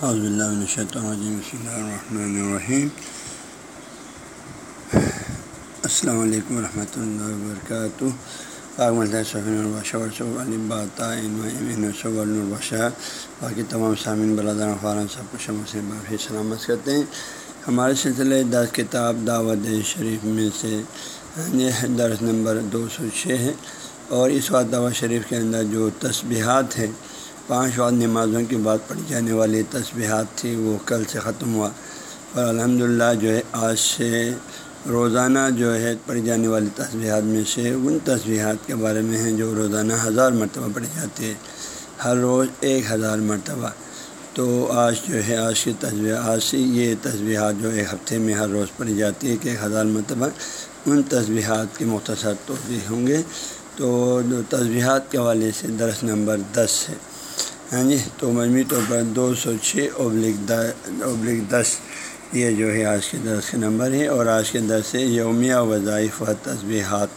حضب اللہ الرحمن الرحیم السلام علیکم ورحمۃ اللہ وبرکاتہ البشہ باقی تمام سامعین برادر خارن سب کچھ معافی سلامت کرتے ہیں. ہمارے سلسلے دس کتاب دعوت شریف میں سے یعنی درس نمبر دو سو چھ ہے. اور اس وقت دعوت شریف کے اندر جو تسبیحات ہیں پانچ وقت نمازوں کے بعد پڑھی جانے والی تسبیحات تھی، وہ کل سے ختم ہوا۔ اور الحمد جو ہے، آج سے روزانہ جو ہے، پڑھی جانے والی تصبیحات میں سے ان تصبیحات کے بارے میں ہیں جو روزانہ ہزار مرتبہ پڑھی جاتی ہے۔ ہر روز ایک ہزار مرتبہ۔ تو آج جو ہے، آج کی تصویر آج سے یہ تصبیحات جو ایک ہفتے میں ہر روز پڑھی جاتی ہے کہ ایک ہزار مرتبہ۔ ان تصبیحات کے مختصر توضیح ہوں گے۔ تو تصبیحات کے حوالے سے درس نمبر دس ہے۔ ہاں جی تو مجموعی طور پر دو سو چھ ابلک ابلک دس، یہ جو ہے آج کے درس کا نمبر ہے اور آج کے درس سے یومیہ وظائف و تصبیحات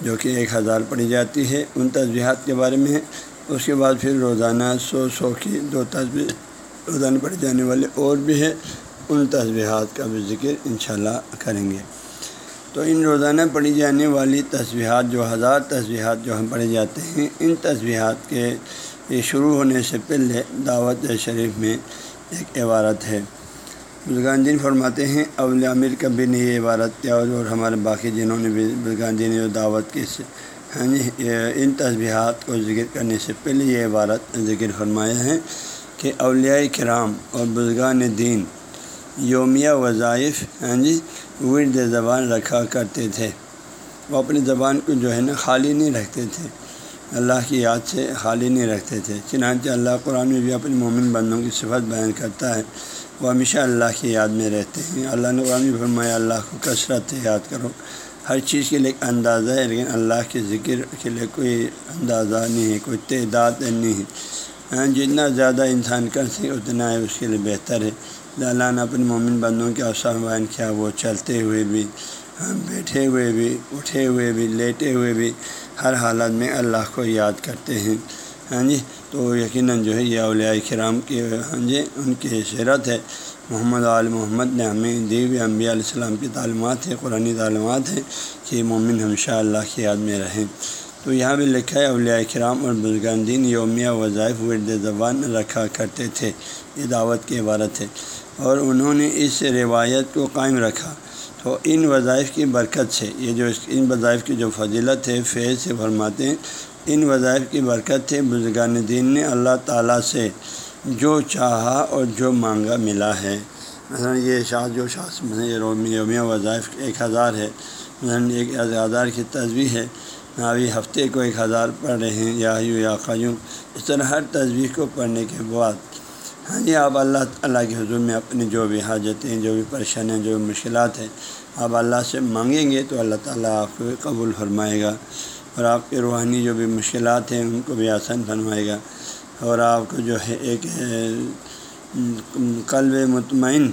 جو کہ ایک ہزار پڑھی جاتی ہے، ان تصبیحات کے بارے میں اس کے بعد پھر روزانہ سو سو کی دو تصویر روزانہ پڑھی جانے والے اور بھی ہے ان تصبیحات کا بھی ذکر انشاءاللہ کریں گے۔ تو ان روزانہ پڑھی جانے والی تصبیحات جو ہزار تصبیحات جو ہم پڑھے جاتے ہیں، ان تصبیحات کے یہ شروع ہونے سے پہلے دعوت شریف میں ایک عبارت ہے۔ بلگان دین فرماتے ہیں اول عامر کا بھی نہیں یہ عبارت، کیا اور ہمارے باقی جنہوں نے بھی بلگان دین جو دعوت کی ہاں جی ان تصبیحات کو ذکر کرنے سے پہلے یہ عبارت ذکر فرمایا ہے کہ اولیاء کرام اور بزرگان دین یومیہ وظائف ہاں جی ورد زبان رکھا کرتے تھے۔ وہ اپنی زبان کو جو ہے نا خالی نہیں رکھتے تھے۔ اللہ کی یاد سے خالی نہیں رکھتے تھے۔ چنانچہ اللہ قرآن میں بھی اپنے مومن بندوں کی صفت بیان کرتا ہے، وہ ہمیشہ اللہ کی یاد میں رہتے ہیں۔ اللہ نے قرآن بھی فرمایا، اللہ کو کثرت یاد کرو۔ ہر چیز کے لیے ایک اندازہ ہے، لیکن اللہ کے ذکر کے لیے کوئی اندازہ نہیں ہے، کوئی تعداد نہیں ہے۔ ہاں، جتنا زیادہ انسان کر سکے، اتنا ہے اس کے لیے بہتر ہے۔ اللہ نے اپنے مومن بندوں کے اوسا بیان کیا، وہ چلتے ہوئے بھی بیٹھے ہوئے بھی، اٹھے ہوئے بھی، لیٹے ہوئے بھی ہر حالت میں اللہ کو یاد کرتے ہیں۔ ہاں جی تو یقیناً جو ہے یہ اولیاء کرام کی ہاں جی ان کی سیرت ہے۔ محمد عال محمد نے ہمیں دیو انبیاء علیہ السلام کی تعلیمات ہیں قرآن تعلیمات ہیں کہ مومن ہمیشہ اللہ کی یاد میں رہیں۔ تو یہاں بھی لکھا ہے، اولیاء کرام اور بزرگان دین یومیہ وظائف ورد زبان رکھا کرتے تھے، یہ دعوت کی عبارت ہے۔ اور انہوں نے اس روایت کو قائم رکھا۔ تو ان وظائف کی برکت سے، یہ جو ان وظائف کی جو فضیلت ہے، فیض سے فرماتے ہیں، ان وظائف کی برکت سے بزرگان دین نے اللہ تعالیٰ سے جو چاہا اور جو مانگا ملا ہے۔ مثلا یہ شاہ، جو شاخ یومیہ وظائف ایک ہزار ہے۔ مثلاً ایک ہزار کی تصویر ہے۔ ابھی ہفتے کو ایک ہزار پڑھ رہے ہیں، یا یوں یا قیوں اس طرح ہر تصویر کو پڑھنے کے بعد ہاں جی آپ اللہ اللہ کے حضور میں اپنی جو بھی حاجتیں جو بھی پریشانیاں، جو بھی مشکلات ہیں، آپ اللہ سے مانگیں گے تو اللہ تعالیٰ آپ کو قبول فرمائے گا اور آپ کے روحانی جو بھی مشکلات ہیں، ان کو بھی آسان فرمائے گا اور آپ کو جو ہے ایک قلب مطمئن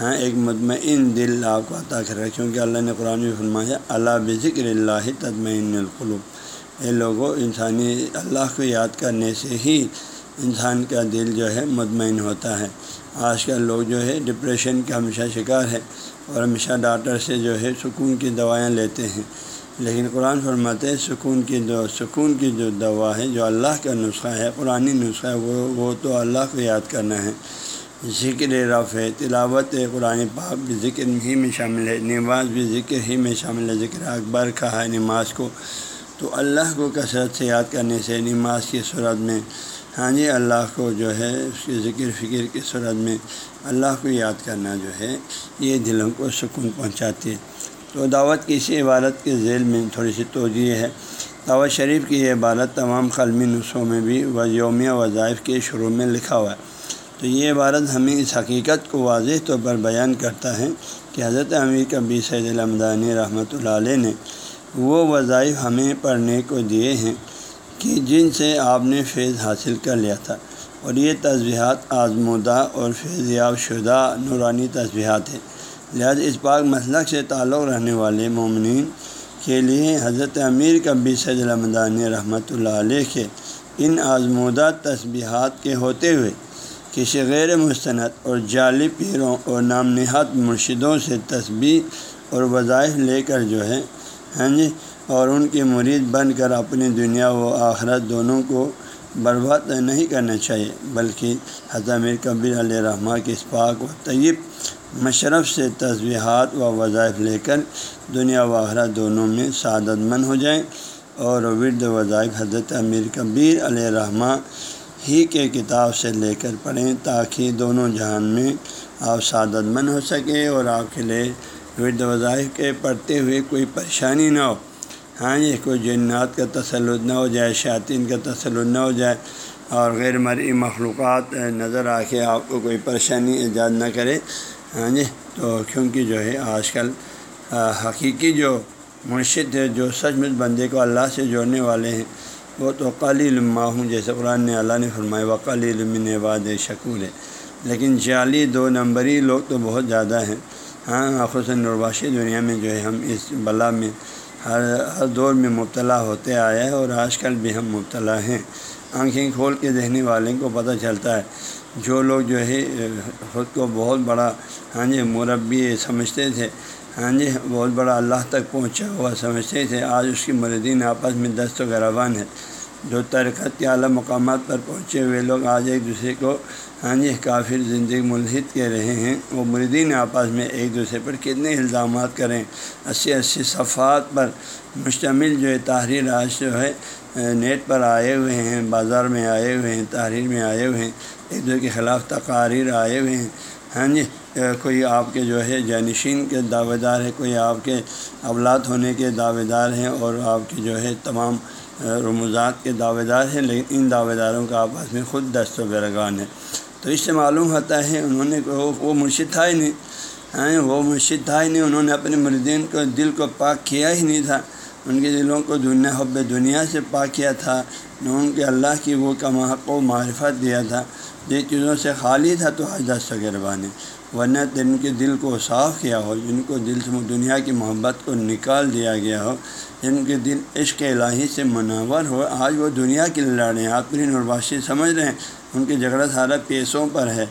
ہاں ایک مطمئن دل آپ کو عطا کر رہا ہے کیونکہ اللہ نے قرآن بھی فرمایا، اللہ بذکر اللہ تطمئن القلوب۔ یہ لوگوں انسانی اللہ کو یاد کرنے سے ہی انسان کا دل جو ہے مطمئن ہوتا ہے۔ آج کل لوگ جو ہے ڈپریشن کا ہمیشہ شکار ہے اور ہمیشہ ڈاکٹر سے جو ہے سکون کی دوائیں لیتے ہیں۔ لیکن قرآن فرماتے ہیں سکون کی دو، سکون کی جو دوا ہے، جو اللہ کا نسخہ ہے قرآن نسخہ ہے، وہ وہ تو اللہ کو یاد کرنا ہے۔ ذکر رف ہے، تلاوت قرآن پاک بھی ذکر ہی میں شامل ہے، نماز بھی ذکر ہی میں شامل ہے۔ ذکر اکبر کا ہے نماز کو۔ تو اللہ کو کثرت سے یاد کرنے سے، نماز کی صورت میں۔ ہاں جی اللہ کو جو ہے، اس کی ذکر فکر کی صورت میں اللہ کو یاد کرنا جو ہے، یہ دلوں کو سکون پہنچاتی ہے۔ تو دعوت کی اسی عبارت کے ذیل میں تھوڑی سی توجہ ہے۔ دعوت شریف کی یہ عبارت تمام قلمی نسخوں میں بھی و یومیہ وظائف کے شروع میں لکھا ہوا ہے۔ تو یہ عبارت ہمیں اس حقیقت کو واضح طور پر بیان کرتا ہے کہ حضرت امیر کبی سید الحمدانی رحمۃ اللہ علیہ نے وہ وظائف ہمیں پڑھنے کو دیے ہیں کہ جن سے آپ نے فیض حاصل کر لیا تھا۔ اور یہ تصبیحات آزمودہ اور فیضیاب شدہ نورانی تصبیحات ہیں۔ لہذا اس پاک مسلک سے تعلق رہنے والے مومنین کے لیے حضرت امیر کبی سید الحمدان رحمۃ اللہ علیہ کے ان آزمودہ تصبیحات کے ہوتے ہوئے کسی غیر مستند اور جعلی پیروں اور نام نہاد مرشدوں سے تسبیح اور وظائف لے کر جو ہے ہاں جی اور ان کے مرید بن کر اپنی دنیا و آخرت دونوں کو برباد نہیں کرنا چاہیے، بلکہ حضامیر کبیر علیہ رحمٰ کے اسپاق و طیب مشرف سے تصویحات و وظائف لے کر دنیا و آخرت دونوں میں سعادت مند ہو جائیں۔ اور ورد وظائف حضرت امیر کبیر علیہ رحمٰ ہی کے کتاب سے لے کر پڑھیں تاکہ دونوں جہان میں آپ سعادت مند ہو سکیں اور آپ کے لیے ورد وظائف کے پڑھتے ہوئے کوئی پریشانی نہ ہو۔ ہاں جی کوئی جنات کا تسلط نہ ہو جائے شاطین کا تسلط نہ ہو جائے اور غیر مرئی مخلوقات نظر آ کے آپ کو کوئی پریشانی ایجاد نہ کرے۔ ہاں جی تو کیونکہ جو ہے آج کل حقیقی جو مرشد ہے، جو سچ مچ بندے کو اللہ سے جوڑنے والے ہیں، وہ تو قلی علما ہوں جیسے قرآن نے اللہ نے فرمایا وقلی علم واد شکول ہے۔ لیکن جعلی دو نمبری لوگ تو بہت زیادہ ہیں۔ ہاں خصوصاً نرواشی دنیا میں جو ہے ہم اس بلا میں ہر ہر دور میں مبتلا ہوتے آئے ہیں اور آج کل بھی ہم مبتلا ہیں۔ آنکھیں کھول کے دیکھنے والے کو پتہ چلتا ہے۔ جو لوگ جو ہے، خود کو بہت بڑا ہاں جی مربی سمجھتے تھے۔ ہاں جی بہت بڑا اللہ تک پہنچا ہوا سمجھتے تھے۔ آج اس کی مردین آپس میں دست و گروان ہے جو ترکت کے اعلیٰ مقامات پر پہنچے ہوئے لوگ آج ایک دوسرے کو ہاں جی کافر زندگی ملحد کہہ رہے ہیں۔ وہ مردین آپس میں ایک دوسرے پر کتنے الزامات کریں۔ اسی اسی صفحات پر مشتمل جو ہے، تحریر آج جو ہے، نیٹ پر آئے ہوئے ہیں، بازار میں آئے ہوئے ہیں، تحریر میں آئے ہوئے ہیں۔ ایک دوسرے کے خلاف تقاریر آئے ہوئے ہیں۔ ہاں جی کوئی آپ کے جو ہے، جانشین کے دعوے دار ہے کوئی آپ کے اولاد ہونے کے دعوے دار ہیں اور آپ کے جو ہے، تمام رموزات کے دعوے دار ہیں، لیکن ان دعوے داروں کا آپس میں خود دست و برگان ہے۔ تو اس سے معلوم ہوتا ہے، انہوں نے وہ مرشد تھا ہی نہیں۔ ہاں، وہ مرشد تھا ہی نہیں، انہوں نے اپنے مردین کو دل کو پاک کیا ہی نہیں تھا۔ ان کے دلوں کو دنیا، حب دنیا سے پاک کیا تھا۔ نہ ان کے اللہ کی وہ کماق و معرفت دیا تھا۔ جن چیزوں سے خالی تھا تو آج دست گربان ورنہ جن کے دل کو صاف کیا ہو، جن کو دل سے دنیا کی محبت کو نکال دیا گیا ہو، جن کے دل عشق الہی سے منور ہو، آج وہ دنیا کے لڑیں آپ پھر نرباشی سمجھ رہے ہیں؟ ان کی جھگڑا سارا پیسوں پر ہے۔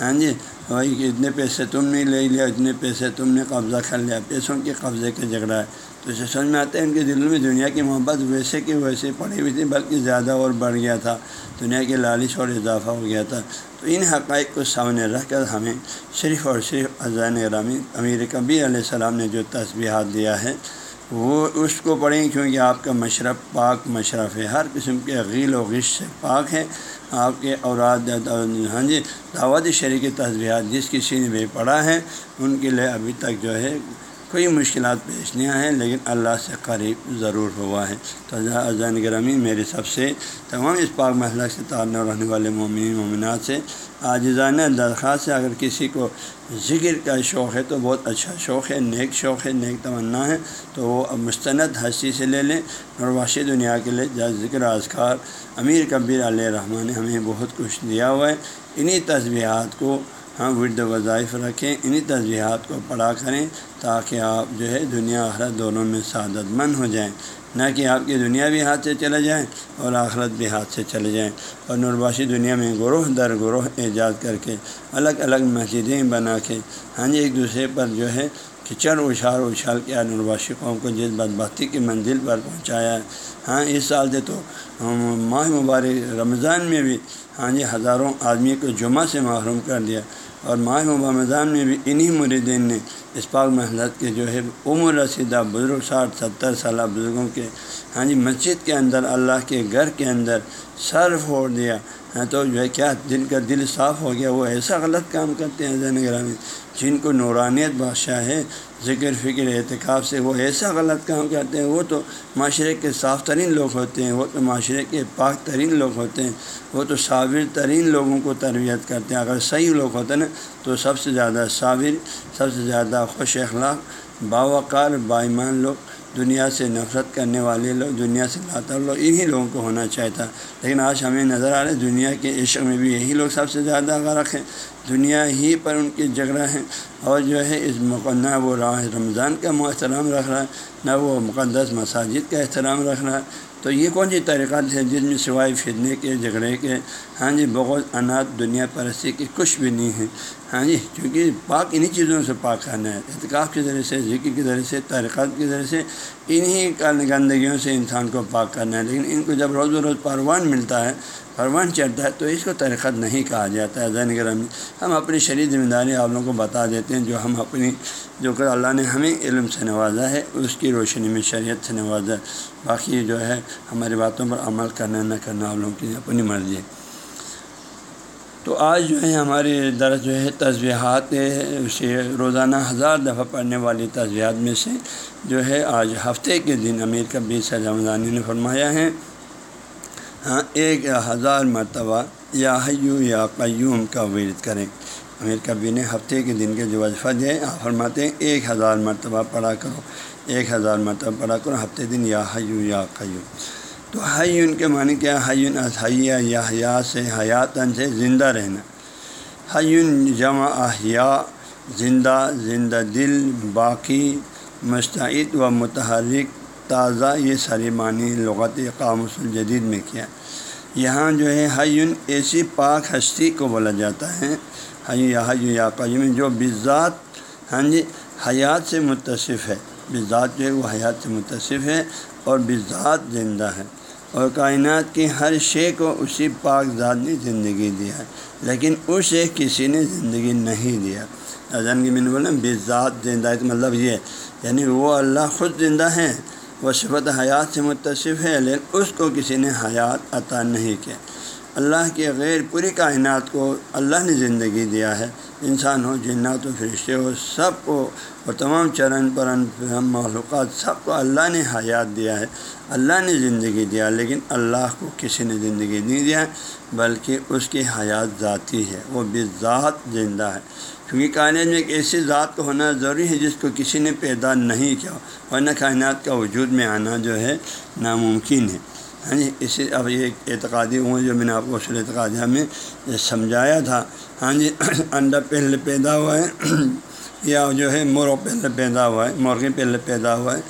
ہاں جی؟ وہی کہ اتنے پیسے تم نے لے لیا، اتنے پیسے تم نے قبضہ کر لیا، پیسوں کے قبضے کا جھگڑا ہے۔ تو سمجھ میں آتا ہے ان کے دلوں میں دنیا کی محبت ویسے کہ ویسے پڑی ہوئی تھی، بلکہ زیادہ اور بڑھ گیا تھا۔ دنیا کے لالچ اور اضافہ ہو گیا تھا۔ تو ان حقائق کو سامنے رکھ کر ہمیں صرف اور صرف اذان گرامی، امیر کبی علیہ السلام نے جو تصبیحات دیا ہے، وہ اس کو پڑھیں، کیونکہ آپ کا مشرف پاک مشرف ہے۔ ہر قسم کے غیل و غش سے پاک ہے۔ آپ کے اوراد ہاں جی دعوت شریک تصویرات جس کسی نے بھی پڑھا ہے، ان کے لیے ابھی تک جو ہے کوئی مشکلات پیش نہیں آئے، لیکن اللہ سے قریب ضرور ہوا ہے۔ تو اذان گرامی میرے سب سے تمام اس پاک محلہ سے تعلق رہنے والے مومن مومنات سے آجزانہ درخواست ہے۔ اگر کسی کو ذکر کا شوق ہے تو بہت اچھا شوق ہے، نیک شوق ہے، نیک تمنا ہے، تو وہ اب مستند ہستی سے لے لیں اور واشی دنیا کے لیے ذکر، اذکار، امیر کبیر علیہ رحمٰن نے ہمیں بہت کچھ دیا ہوا ہے۔ انہی تصویرات کو ہاں ورد وظائف رکھیں، انہی تجزیہات کو پڑھا کریں تاکہ آپ جو ہے دنیا آخرت دونوں میں سعادت مند ہو جائیں۔ نہ کہ آپ کی دنیا بھی ہاتھ سے چلے جائیں اور آخرت بھی ہاتھ سے چلے جائیں۔ اور نورباشی دنیا میں گروہ در گروہ ایجاد کر کے الگ الگ مسجدیں بنا کے ہاں جی ایک دوسرے پر جو ہے کچڑ اچھال اچھال کیا نورباشی قوم کو جس بدبختی کی منزل پر پہنچایا۔ ہے ہاں اس سال سے تو ماہ مبارک رمضان میں بھی ہاں جی ہزاروں آدمی کو جمعہ سے محروم کر دیا۔ اور ماہ رمضان میں بھی انہی مریدین نے اس پاک محلت کے جو ہے، عمر رسیدہ بزرگ ساٹھ ستر سالہ بزرگوں کے ہاں جی مسجد کے اندر، اللہ کے گھر کے اندر سر پھوڑ دیا۔ ہاں تو جو ہے، کیا جن کا دل صاف ہو گیا؟ وہ ایسا غلط کام کرتے ہیں زین گرامی، جن کو نورانیت بادشاہ ہے، ذکر، فکر اعتکاب سے وہ ایسا غلط کام کرتے ہیں۔ وہ تو معاشرے کے صاف ترین لوگ ہوتے ہیں، وہ تو معاشرے کے پاک ترین لوگ ہوتے ہیں، وہ تو صابر ترین لوگوں کو تربیت کرتے ہیں۔ اگر صحیح لوگ ہوتے ہیں نا، تو سب سے زیادہ صابر، سب سے زیادہ خوش اخلاق باوقار، بائیمان لوگ دنیا سے نفرت کرنے والے لوگ، دنیا سے لاتا لوگ، انہی لوگوں کو ہونا چاہتا لیکن آج ہمیں نظر آ رہا ہے دنیا کے عشق میں بھی یہی لوگ سب سے زیادہ غرق ہیں۔ دنیا ہی پر ان کی جگہ ہیں۔ اور جو ہے اس نہ وہ راہ رمضان کا احترام رکھ رہا ہے، نہ وہ مقدس مساجد کا احترام رکھ رہا ہے۔ تو یہ کون سی طریقات ہے جس میں سوائے پھرنے کے، جھگڑے کے؟ ہاں جی بہت اناج، دنیا پرستی کی کچھ بھی نہیں ہے۔ یعنی ہاں جی کیونکہ پاک انہیں چیزوں سے پاک کرنا ہے، اعتکاف کے ذریعے سے، ذکر کے ذریعے سے تحریکات کے ذریعے سے انہیں گندگیوں سے انسان کو پاک کرنا ہے۔ لیکن ان کو جب روز و روز پروان ملتا ہے، پروان چڑھتا ہے، تو اس کو تحریکت نہیں کہا جاتا ہے۔ زین گرمی ہم اپنی شریر ذمہ داری آپ لوگوں کو بتا دیتے ہیں، جو ہم اپنی جو کہ اللہ نے ہمیں علم سے نوازا ہے، اس کی روشنی میں شریعت سے نوازا ہے۔ باقی جو ہے، ہماری باتوں پر عمل کرنا، نہ کرنا آپ لوگوں کی اپنی مرضی ہے۔ تو آج جو ہے ہماری درس جو ہے تصویحات اسے روزانہ ہزار دفعہ پڑھنے والی تصویحات میں سے جو ہے آج ہفتے کے دن امیر کبیر سے رمضانی نے فرمایا ہے ہاں ایک ہزار مرتبہ یا حیو یا قیوم کا ورد کریں۔ امیر کبیر نے ہفتے کے دن کے جو وظفہ دے، آپ فرماتے ہیں ایک ہزار مرتبہ پڑھا کرو، ایک ہزار مرتبہ پڑھا کرو، ہفتے دن یا حیو یا قیوم۔ تو حیون کے معنی کیا حیون حیا، یا سے حیاتن سے زندہ رہنا۔ حیون جمع احیا، زندہ زندہ دل، باقی، مستعد و متحرک، تازہ، یہ ساری معنی لغت قاموس الجدید میں کیا۔ یہاں جو ہے، حیون ایسی پاک ہستی کو بولا جاتا ہے حیو یا حیو یا قیوم، جو بذات ہاں جی حیات سے متصف ہے۔ بذات جو ہے، وہ حیات سے متصف ہے اور بذات زندہ ہے۔ اور کائنات کی ہر شے کو اسی پاک ذات نے زندگی دیا ہے، لیکن اسے کسی نے زندگی نہیں دیا۔ اذن کی میں نے بے ذات زندہ مطلب یہ یعنی وہ اللہ خود زندہ ہے، وہ صفت حیات سے متصف ہے، لیکن اس کو کسی نے حیات عطا نہیں کیا۔ اللہ کے غیر پوری کائنات کو اللہ نے زندگی دیا ہے۔ انسان ہو، جنات و فرشتے ہو، سب کو اور تمام چرن پرن معلومات سب کو اللہ نے حیات دیا ہے۔ اللہ نے زندگی دیا، لیکن اللہ کو کسی نے زندگی نہیں دیا، بلکہ اس کی حیات ذاتی ہے۔ وہ بھی ذات زندہ ہے۔ کیونکہ کائنات میں ایک ایسی ذات کو ہونا ضروری ہے جس کو کسی نے پیدا نہیں کیا، ورنہ کائنات کا وجود میں آنا جو ہے ناممکن ہے۔ ہاں جی اسی اب یہ اعتقادی ہوں جو میں نے آپ کو اصول اعتقادیہ میں سمجھایا تھا۔ ہاں جی انڈا پہلے پیدا ہوا ہے یا جو ہے مور پہلے پیدا ہوا ہے مرغی پہلے پیدا ہوا ہے۔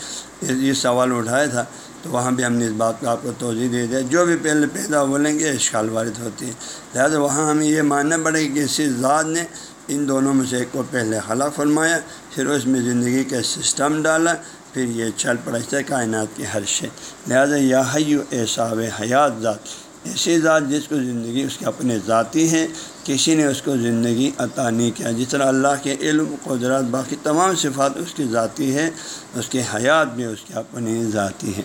یہ سوال اٹھایا تھا، تو وہاں بھی ہم نے اس بات کو آپ کو توجہ دے دیا۔ جو بھی پہلے پیدا بولیں گے اشکال وارد ہوتی ہے۔ لہٰذا وہاں ہمیں یہ ماننا پڑے گا کہ اسی ذات نے ان دونوں میں سے ایک کو پہلے خلا فرمایا، پھر اس میں زندگی کا سسٹم ڈالا۔ پھر یہ چل پڑا ہے کائنات کی ہر شے۔ لہٰذا یا حیو احساب حیات ذات، ایسی ذات جس کو زندگی اس کے اپنے ذاتی ہے کسی نے اس کو زندگی عطا نہیں کیا۔ جس طرح اللہ کے علم، قدرت، باقی تمام صفات اس کی ذاتی ہے اس کی حیات بھی اس کے اپنے ذاتی ہے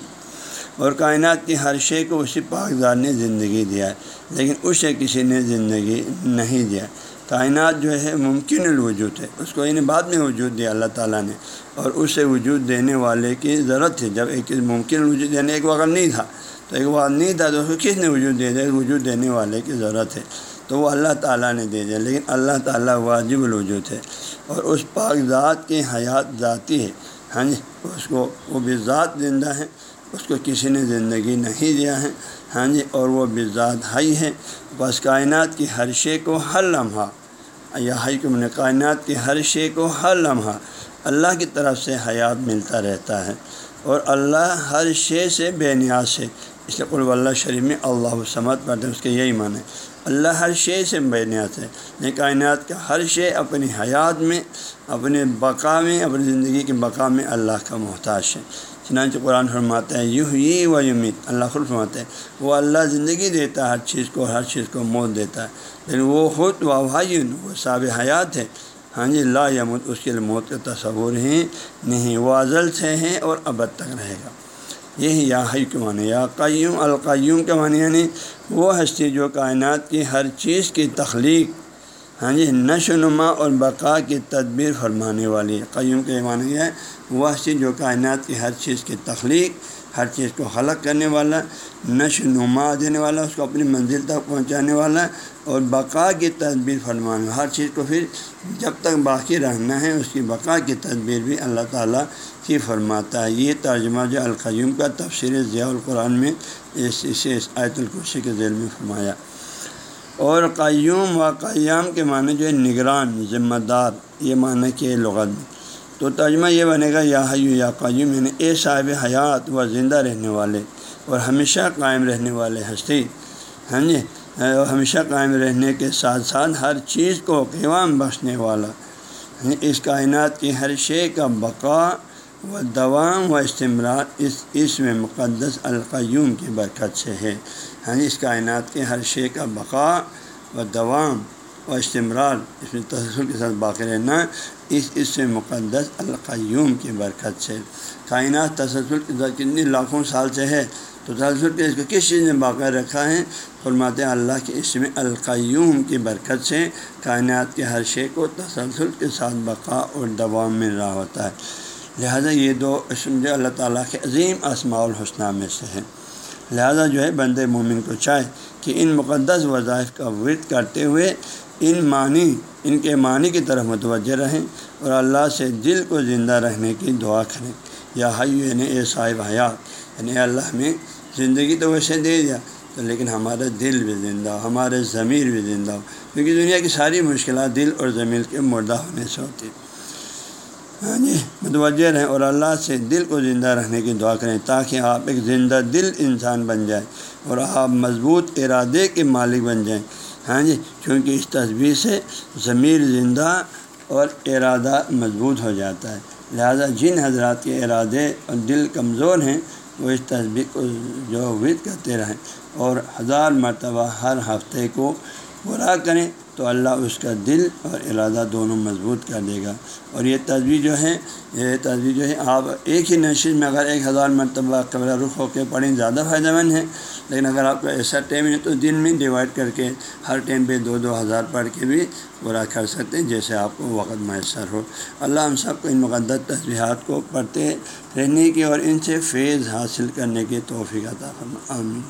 اور کائنات کی ہر شے کو اسی پاکزار نے زندگی دیا ہے، لیکن اسے کسی نے زندگی نہیں دیا۔ کائنات جو ہے ممکن الوجود ہے۔ اس کو انہیں بعد میں وجود دیا اللہ تعالیٰ نے۔ اور اسے وجود دینے والے کی ضرورت تھی جب ایک ممکن وجود دینے، ایک وقت نہیں تھا۔ تو ایک وقت نہیں تھا تو اس کو کس نے وجود دے دیا؟ وجود دینے والے کی ضرورت ہے۔ تو وہ اللہ تعالیٰ نے دے دیا۔ لیکن اللہ تعالیٰ واجب الوجود ہے۔ اور اس پاک ذات کی حیات ذاتی ہے۔ ہاں جی اس کو، وہ بھی ذات زندہ ہے۔ اس کو کسی نے زندگی نہیں دیا ہے۔ ہاں جی اور وہ بذات ہائی ہے۔ بس کائنات کی ہر شے کو ہر لمحہ ہاں۔ یا ہائی نے کائنات کی ہر شے کو ہر لمحہ اللہ کی طرف سے حیات ملتا رہتا ہے اور اللہ ہر شے سے بے نیاز ہے۔ اس لیے قلب اللہ شریف میں اللہ سمت پڑھتے ہیں اس کے یہی معنی اللہ ہر شے سے بے نیاز ہے۔ یہ کائنات کا ہر شے اپنی حیات میں، اپنے بقا میں، اپنی زندگی کی بقا میں اللہ کا محتاج ہے۔ چنانچہ قرآن فرماتا ہے یوں ہی و یمید اللہ خود فرماتا ہے وہ اللہ زندگی دیتا ہے، ہر چیز کو، ہر چیز کو موت دیتا ہے۔ لیکن وہ خود و بھائین وہ صاب حیات ہے ہاں جی لا یمت اس کے لیے موت کا تصور ہی نہیں، وہ ازل سے ہیں اور ابد تک رہے گا۔ یہی یا حی کے معنی، یا قیوم، القیوم کے معنی یعنی وہ ہستی جو کائنات کی ہر چیز کی تخلیق ہاں جی نشو نما اور بقا کی تدبیر فرمانے والی ہے قیوم کے معنی ہے وہ چیز جو کائنات کی ہر چیز کی تخلیق، ہر چیز کو خلق کرنے والا، نشو نما دینے والا، اس کو اپنی منزل تک پہنچانے والا اور بقا کی تدبیر فرمانا، ہر چیز کو پھر جب تک باقی رہنا ہے، اس کی بقا کی تدبیر بھی اللہ تعالیٰ کی فرماتا ہے۔ یہ ترجمہ جو القیوم کا تفسیر ضیاء القرآن میں اس اسے اس آیت القرسی کے ذیل میں فرمایا۔ اور قیوم و قیام کے معنی جو ہے نگران، ذمہ دار، یہ معنی کہ لغت میں تو ترجمہ یہ بنے گا، یا حیو یا قیوم یعنی اے صاحب حیات و زندہ رہنے والے اور ہمیشہ قائم رہنے والے ہستی۔ ہاں جی؟ ہمیشہ قائم رہنے کے ساتھ ساتھ ہر چیز کو قیام بخشنے والا۔ یعنی اس کائنات کی ہر شے کا بقا و دوام و استمرار اس اس مقدس القیوم کی برکت سے ہے۔ ہاں اس کائنات کے ہر شے کا بقا و دوام و استمرار اس میں تسلسل کے ساتھ باقی رہنا اس اس سے مقدس القیوم کی برکت سے۔ کائنات تسلسل کے ساتھ کتنی لاکھوں سال سے ہے۔ تو تسلسل کے اس کو کس چیز نے باقی رکھا ہے؟ فرماتے اللہ کے اس میں القیوم کی برکت سے کائنات کے ہر شے کو تسلسل کے ساتھ بقا اور دوام مل رہا ہوتا ہے۔ لہذا یہ دو اسم جو اللہ تعالیٰ کے عظیم اسماع الحسنہ میں سے ہے لہذا جو ہے بند مومن کو چاہے کہ ان مقدس وظائف کا ورد کرتے ہوئے ان معنی، ان کے معنی کی طرف متوجہ رہیں اور اللہ سے دل کو زندہ رہنے کی دعا کریں۔ یا یعنی اے صاحب حیات یعنی اللہ میں زندگی تو ویسے دے دیا تو لیکن ہمارا دل بھی زندہ ہو، ہمارے ضمیر بھی زندہ ہو۔ کیونکہ دنیا کی ساری مشکلات دل اور ضمیر کے مردہ ہونے سے ہوتی ہاں جی متوجہ رہیں اور اللہ سے دل کو زندہ رہنے کی دعا کریں تاکہ آپ ایک زندہ دل انسان بن جائیں اور آپ مضبوط ارادے کے مالک بن جائیں۔ ہاں جی کیونکہ اس تصویر سے ضمیر زندہ اور ارادہ مضبوط ہو جاتا ہے۔ لہذا جن حضرات کے ارادے اور دل کمزور ہیں، وہ اس تصویر کو جو ود کرتے رہیں اور ہزار مرتبہ ہر ہفتے کو پورا کریں تو اللہ اس کا دل اور ارادہ دونوں مضبوط کر دے گا۔ اور یہ تصویر جو ہے، یہ تصویر جو ہے، آپ ایک ہی نشست میں اگر ایک ہزار مرتبہ قبل رخ ہو کے پڑھیں، زیادہ فائدہ مند ہے لیکن اگر آپ کا ایسا ٹائم ہے تو دن میں ڈیوائڈ کر کے ہر ٹائم پہ دو دو ہزار پڑھ کے بھی پورا کر سکتے ہیں، جیسے آپ کو وقت میسر ہو۔ اللہ ہم سب کو ان مقدس تصویرات کو پڑھتے رہنے کی اور ان سے فیض حاصل کرنے کی توفیق عطا فرما آمین۔